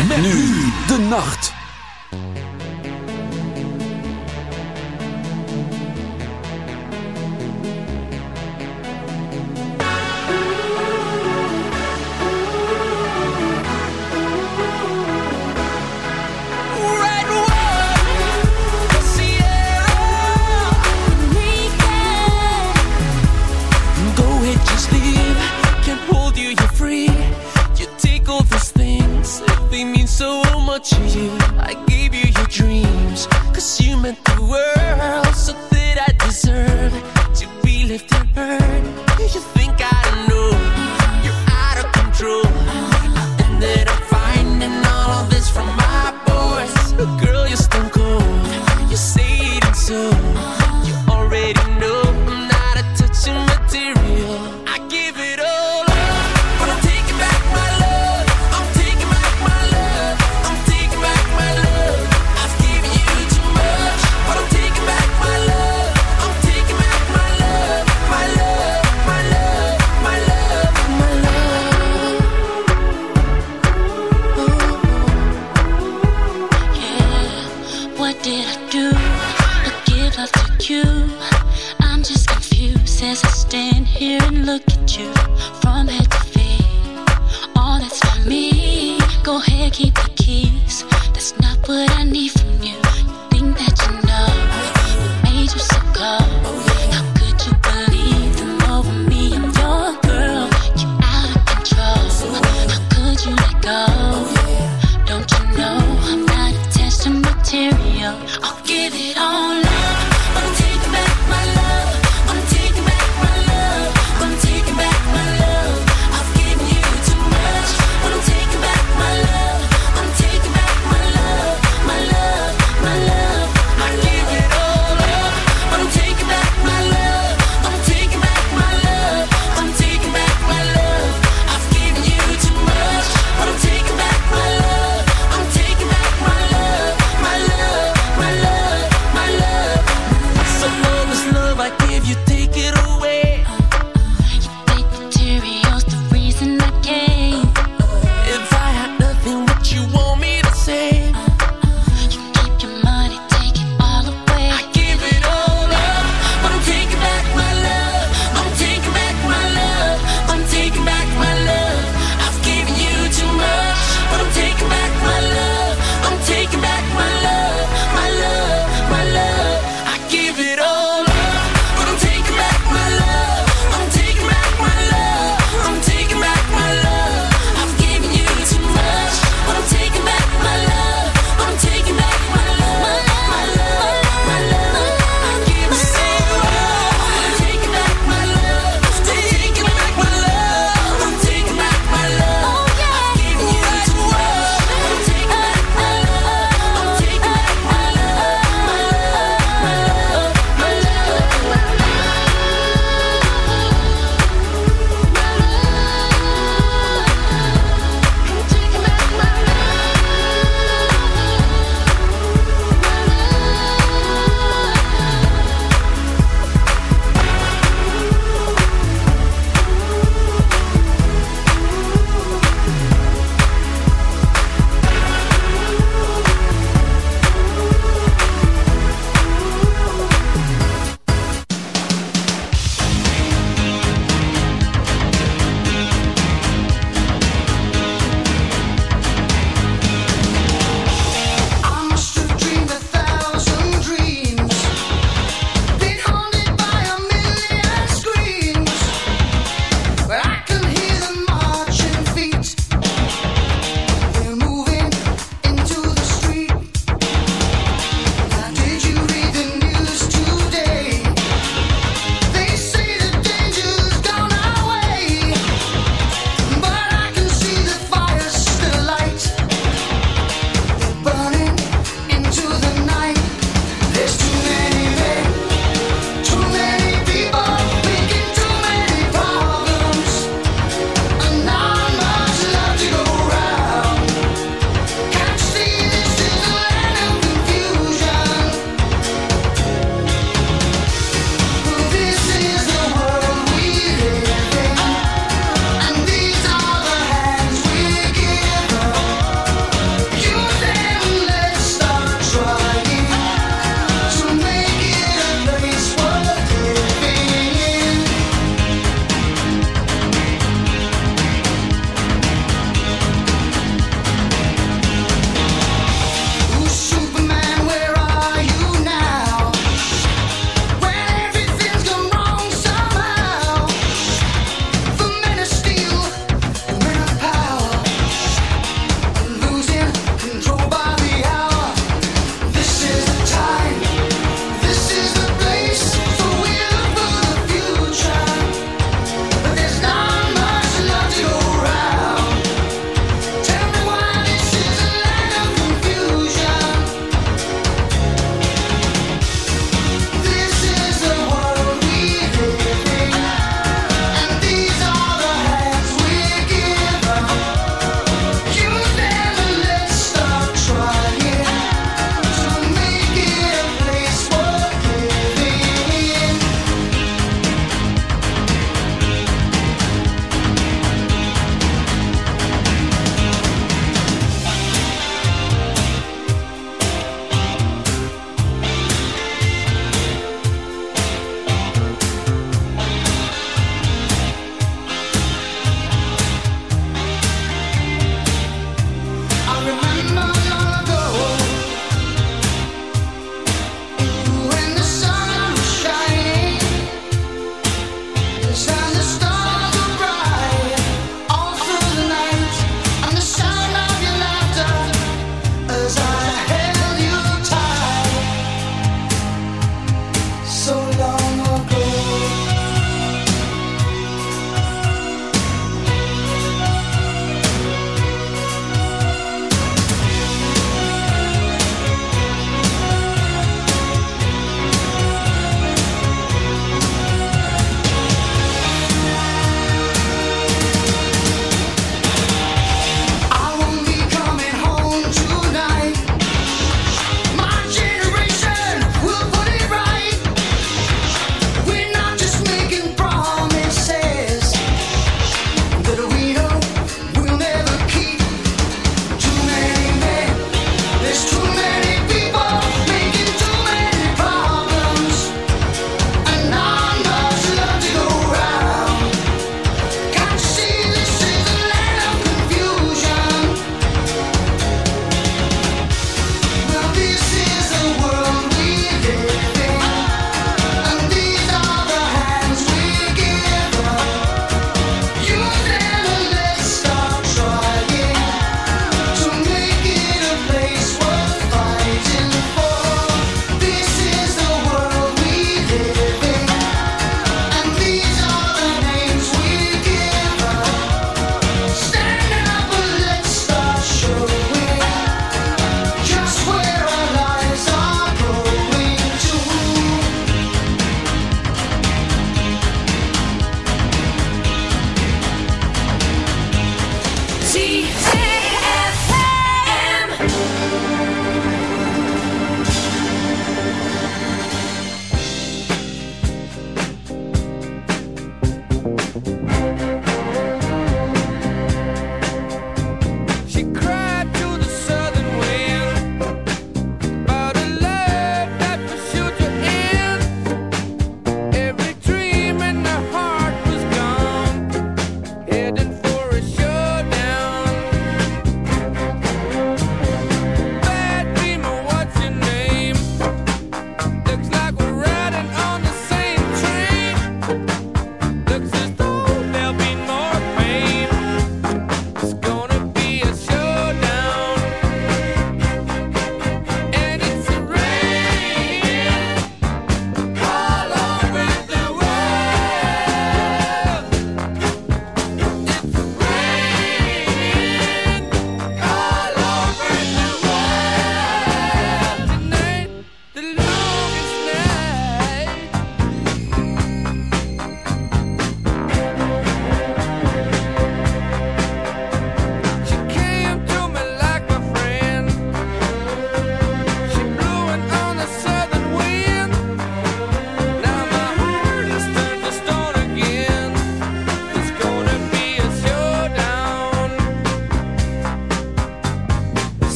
Nu de nacht. coming through world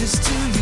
Just to you.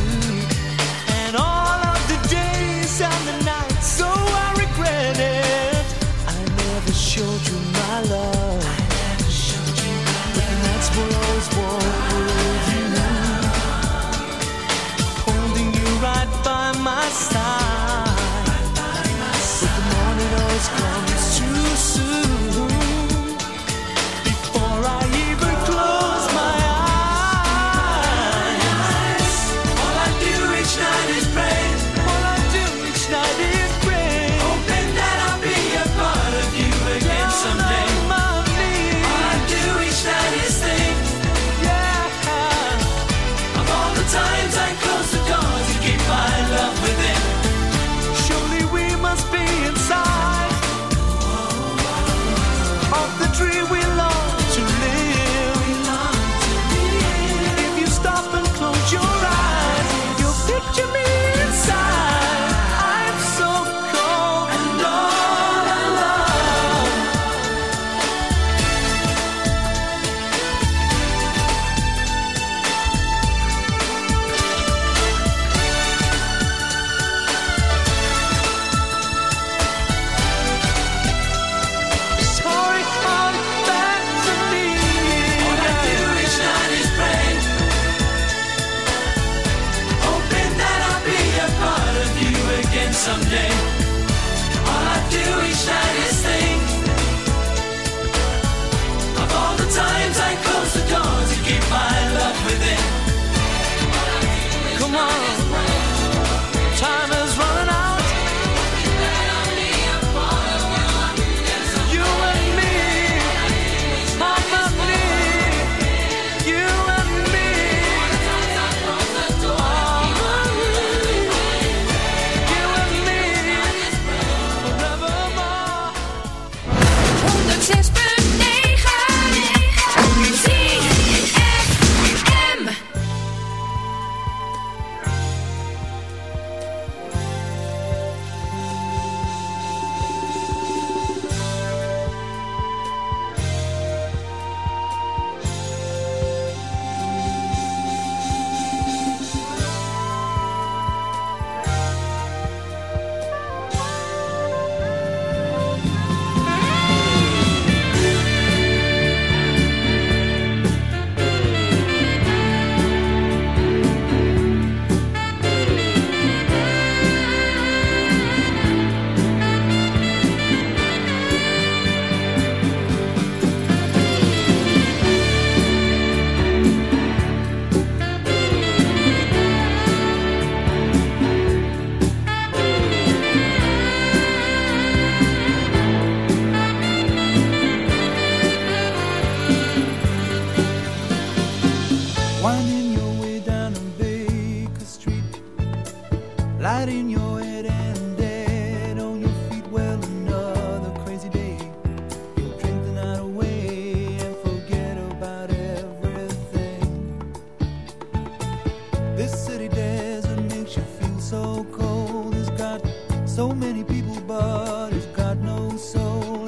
So many people, but it's got no soul.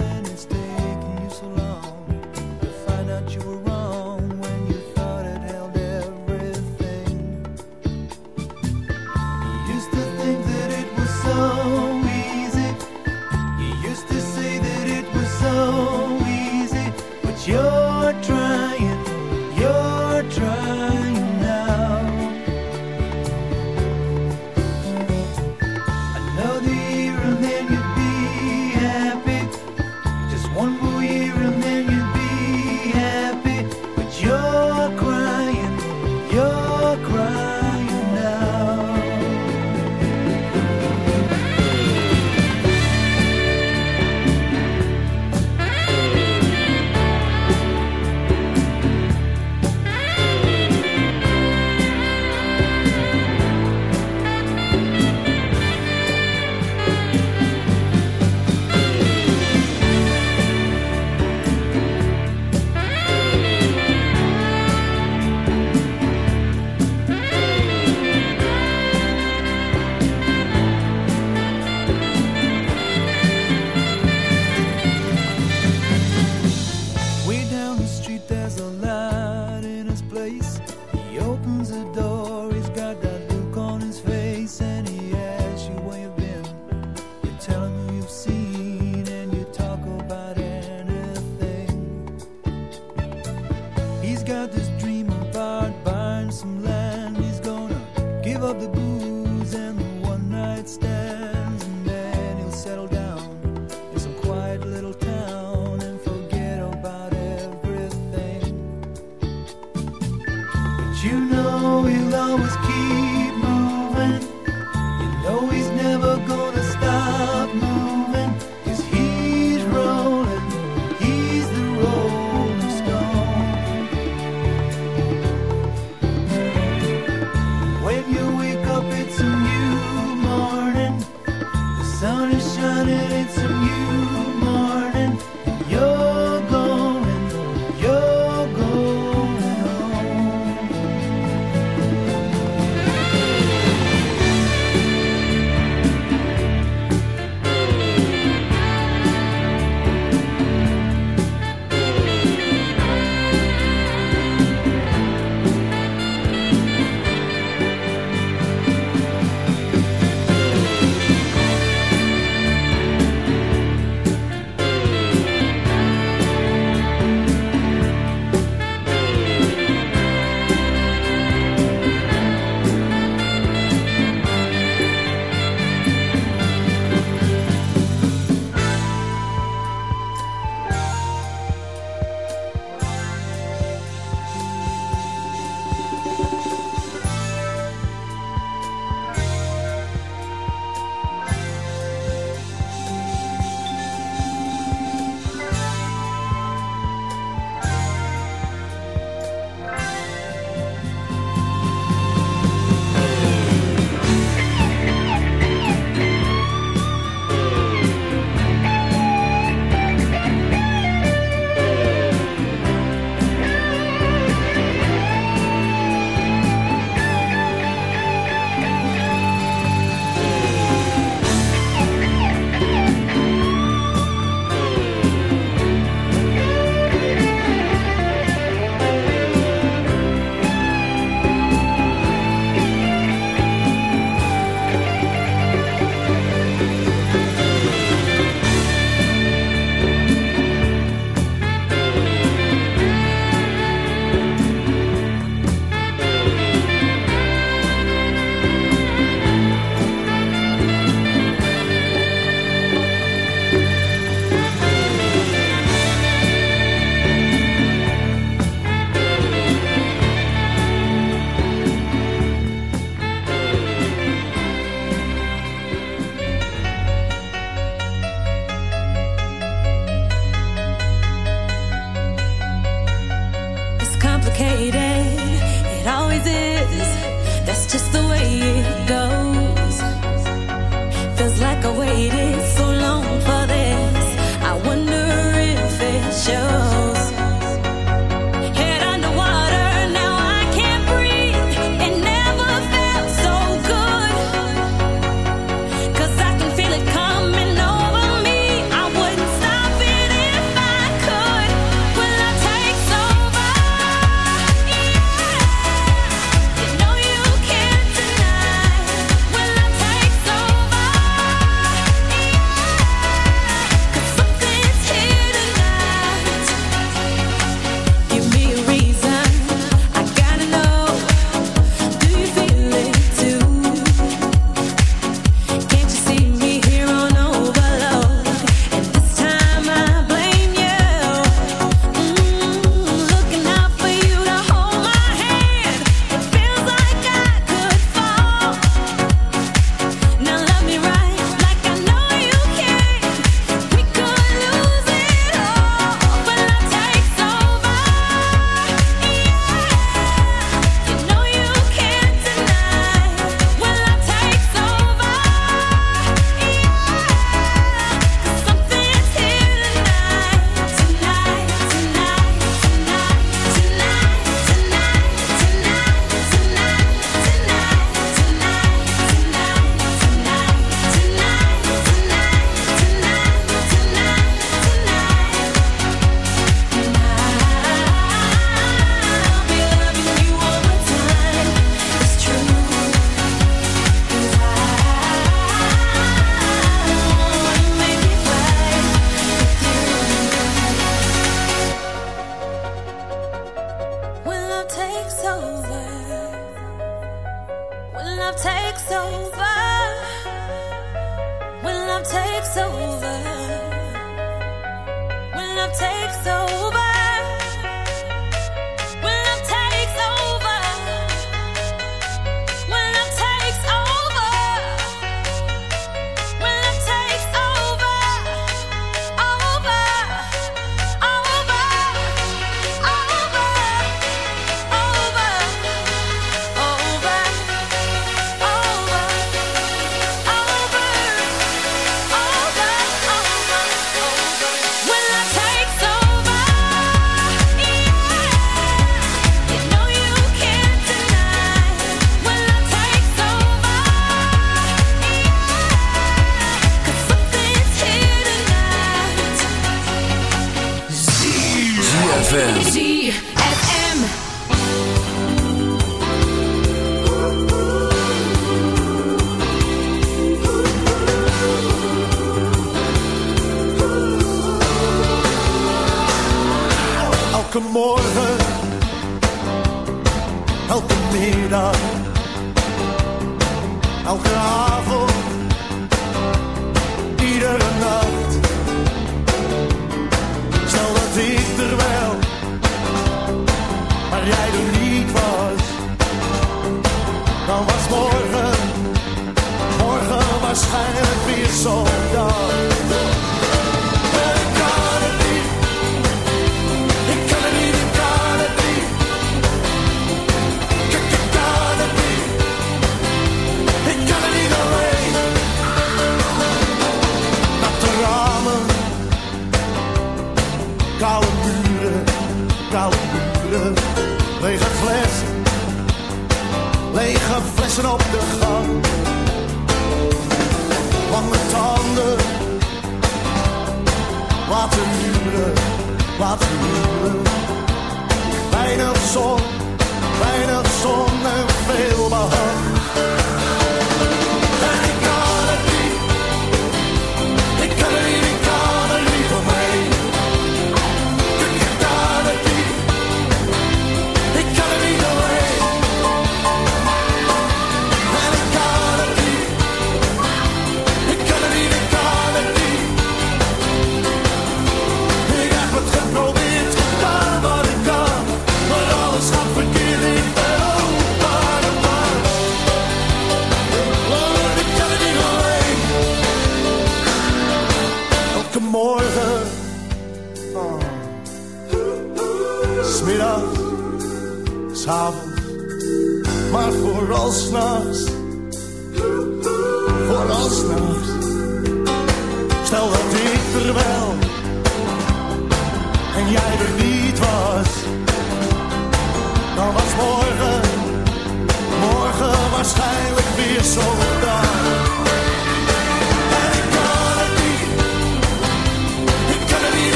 you know he'll always keep.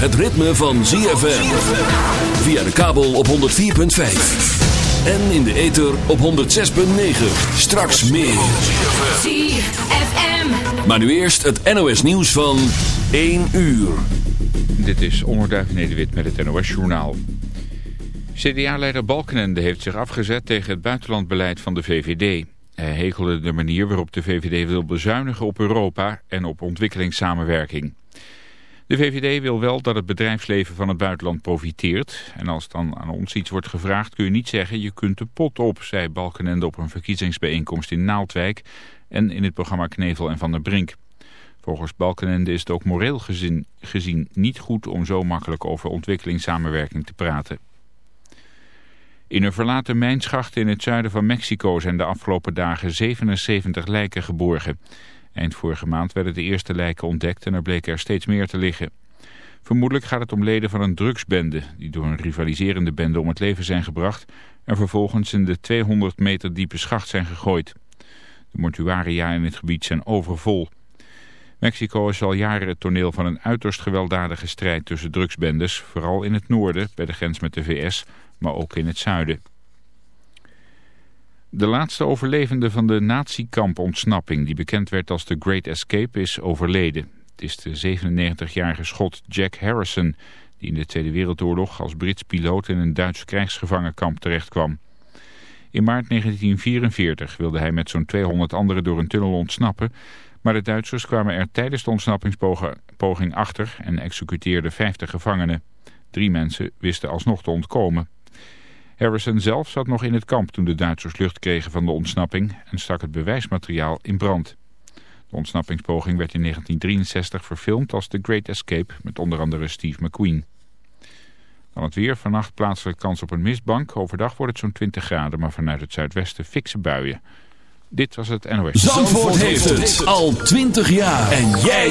Het ritme van ZFM. Via de kabel op 104.5. En in de ether op 106.9. Straks meer. ZFM. Maar nu eerst het NOS nieuws van 1 uur. Dit is Onderduif Nederwit met het NOS Journaal. CDA-leider Balkenende heeft zich afgezet tegen het buitenlandbeleid van de VVD. Hij hekelde de manier waarop de VVD wil bezuinigen op Europa en op ontwikkelingssamenwerking. De VVD wil wel dat het bedrijfsleven van het buitenland profiteert. En als dan aan ons iets wordt gevraagd kun je niet zeggen je kunt de pot op, zei Balkenende op een verkiezingsbijeenkomst in Naaldwijk en in het programma Knevel en Van der Brink. Volgens Balkenende is het ook moreel gezien, niet goed om zo makkelijk over ontwikkelingssamenwerking te praten. In een verlaten mijnschacht in het zuiden van Mexico zijn de afgelopen dagen 77 lijken geborgen. Eind vorige maand werden de eerste lijken ontdekt en er bleken er steeds meer te liggen. Vermoedelijk gaat het om leden van een drugsbende die door een rivaliserende bende om het leven zijn gebracht en vervolgens in de 200 meter diepe schacht zijn gegooid. De mortuaria in het gebied zijn overvol. Mexico is al jaren het toneel van een uiterst gewelddadige strijd tussen drugsbendes, vooral in het noorden bij de grens met de VS, maar ook in het zuiden. De laatste overlevende van de nazi-kamp-ontsnapping, die bekend werd als de Great Escape, is overleden. Het is de 97-jarige schot Jack Harrison, die in de Tweede Wereldoorlog als Brits piloot in een Duits krijgsgevangenkamp terechtkwam. In maart 1944 wilde hij met zo'n 200 anderen door een tunnel ontsnappen, maar de Duitsers kwamen er tijdens de ontsnappingspoging achter en executeerden 50 gevangenen. Drie mensen wisten alsnog te ontkomen. Harrison zelf zat nog in het kamp toen de Duitsers lucht kregen van de ontsnapping en stak het bewijsmateriaal in brand. De ontsnappingspoging werd in 1963 verfilmd als The Great Escape met onder andere Steve McQueen. Dan het weer, vannacht plaatselijk kans op een mistbank. Overdag wordt het zo'n 20 graden, maar vanuit het zuidwesten fikse buien. Dit was het NOS. Zandvoort heeft het al 20 jaar. En jij...